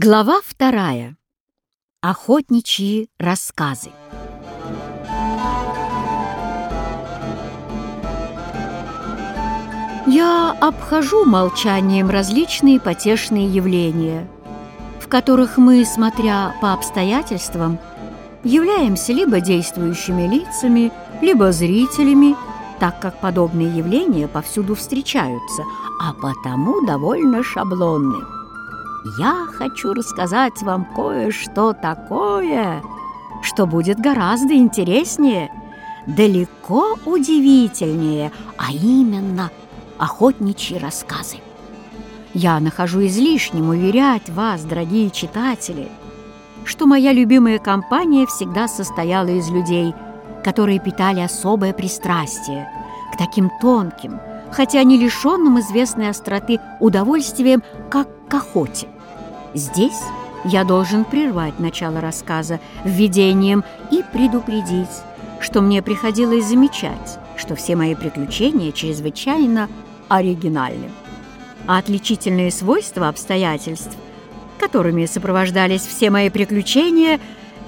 Глава вторая. Охотничьи рассказы. Я обхожу молчанием различные потешные явления, в которых мы, смотря по обстоятельствам, являемся либо действующими лицами, либо зрителями, так как подобные явления повсюду встречаются, а потому довольно шаблонны. Я хочу рассказать вам кое-что такое, что будет гораздо интереснее, далеко удивительнее, а именно охотничьи рассказы. Я нахожу излишним уверять вас, дорогие читатели, что моя любимая компания всегда состояла из людей, которые питали особое пристрастие к таким тонким, хотя не лишенным известной остроты удовольствием, как к охоте. Здесь я должен прервать начало рассказа введением и предупредить, что мне приходилось замечать, что все мои приключения чрезвычайно оригинальны. А отличительные свойства обстоятельств, которыми сопровождались все мои приключения,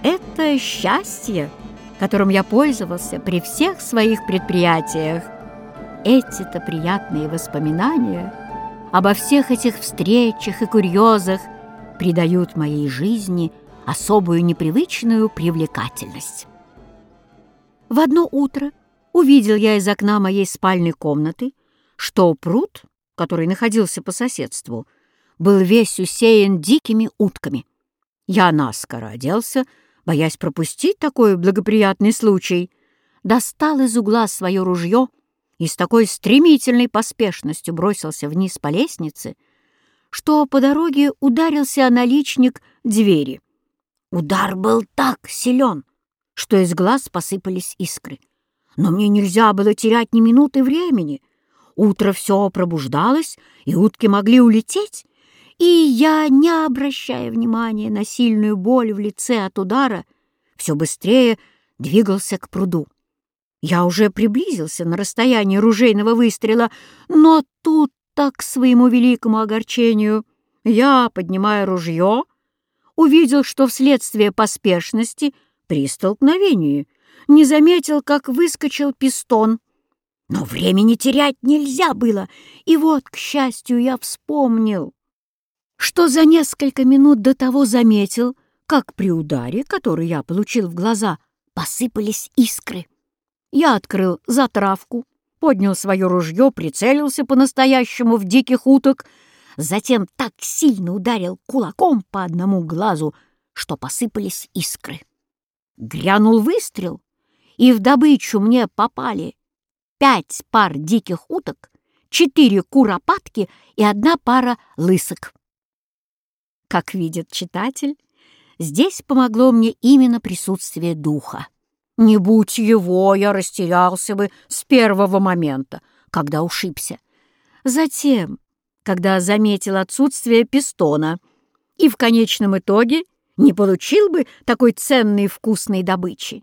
это счастье, которым я пользовался при всех своих предприятиях. Эти-то приятные воспоминания обо всех этих встречах и курьезах придают моей жизни особую непривычную привлекательность. В одно утро увидел я из окна моей спальной комнаты, что пруд, который находился по соседству, был весь усеян дикими утками. Я наскоро оделся, боясь пропустить такой благоприятный случай, достал из угла свое ружье и с такой стремительной поспешностью бросился вниз по лестнице, что по дороге ударился о наличник двери. Удар был так силен, что из глаз посыпались искры. Но мне нельзя было терять ни минуты времени. Утро все пробуждалось, и утки могли улететь, и я, не обращая внимания на сильную боль в лице от удара, все быстрее двигался к пруду. Я уже приблизился на расстояние ружейного выстрела, но тут так, к своему великому огорчению, я, поднимая ружье, увидел, что вследствие поспешности при столкновении не заметил, как выскочил пистон. Но времени терять нельзя было, и вот, к счастью, я вспомнил, что за несколько минут до того заметил, как при ударе, который я получил в глаза, посыпались искры. Я открыл затравку, поднял свое ружье, прицелился по-настоящему в диких уток, затем так сильно ударил кулаком по одному глазу, что посыпались искры. Грянул выстрел, и в добычу мне попали пять пар диких уток, четыре куропатки и одна пара лысок. Как видит читатель, здесь помогло мне именно присутствие духа. Не будь его, я растерялся бы с первого момента, когда ушибся. Затем, когда заметил отсутствие пистона, и в конечном итоге не получил бы такой ценной вкусной добычи.